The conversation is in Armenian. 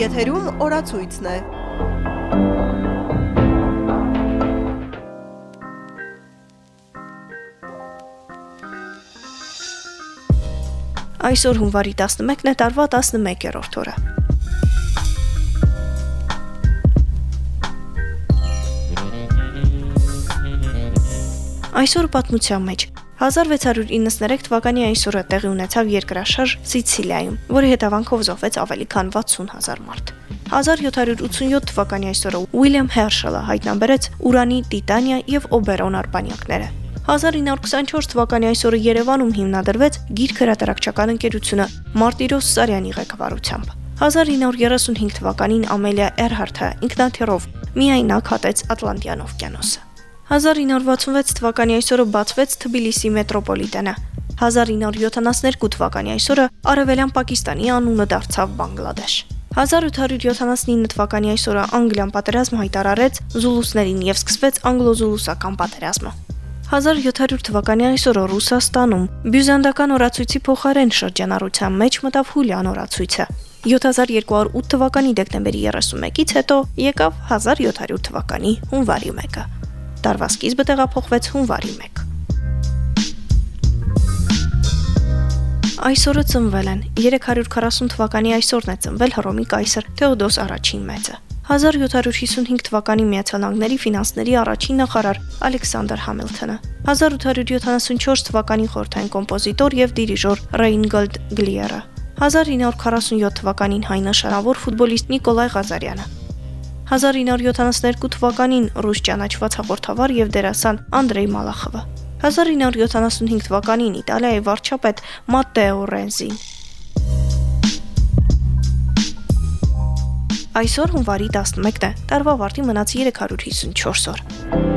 Եթերում օրացույցն է։ Այսօր հունվարի 11-ն է, տարվա 11-րդ օրը։ Այսօր պատմության մեջ 1693 թվականի այսօրը տեղի ունեցավ երկրաշարժ Սիցիլիայում, որի հետևանքով զոհվեց ավելի քան 60000 մարդ։ 1787 թվականի այսօրը Ուիլյամ Հերշելը հայտնաբերեց ուրանի, տիտանիա եւ օբերոն արբանյակները։ 1924 թվականի այսօրը Երևանում հիմնադրվեց Գիրք հրատարակչական ընկերությունը Մարտիրոս Սարյանի ղեկավարությամբ։ 1935 թվականին Ամելիա Էրհարթը ինքնաթիռով միայնակ հատեց Ատլանտյան օվկիանոսը։ 1966 թվականի այսօրը բացվեց Թբիլիսի մետրոպոլիտենը։ 1972 թվականի այսօրը Արևելյան Պակիստանի անունը դարձավ Բանգլադեշ։ 1879 թվականի այսօրը Անգլիան պատերազմ հայտարարեց զուլուսներին եւ սկսվեց անգլո-զուլուսական պատերազմը։ 1700 թվականի այսօրը Ռուսաստանում բյուզանդական օրացույցի փոխարեն շրջանառության մեջ մտավ հուլյան օրացույցը։ 7208 թվականի դեկտեմբերի 31-ից հետո եկավ 1700 թվականի հունվարի 1-ը։ Տարվա սկիզբը տեղափոխվեց հունվարի 1։ Այսօրը ծնվել են 340 թվականի այսօրն է ծնվել Հռոմի կայսր Թեոդոս առաջին մեծը։ 1755 թվականի Միացյալ Նահանգների ֆինանսների առաջին նախարար Ալեքսանդր Համիլթոնը, 1874 թվականի խորհրդային կոմպոզիտոր եւ դիրիժոր Ռեյնգոլդ Գլիերը, 1947 թվականին հայ նշանավոր ֆուտբոլիստ Նիկոլայ Ղազարյանը, 1972 թվականին ռուս ճանաչված հաղորդավար եւ դերասան Անդրեյ Մալախովը, 1975 թվականին Իտալիայի վարչապետ Մատտեո Ռենզին Այսօր հունվարի 11-ն է։ Տարվա վարտի մնաց 354 օր։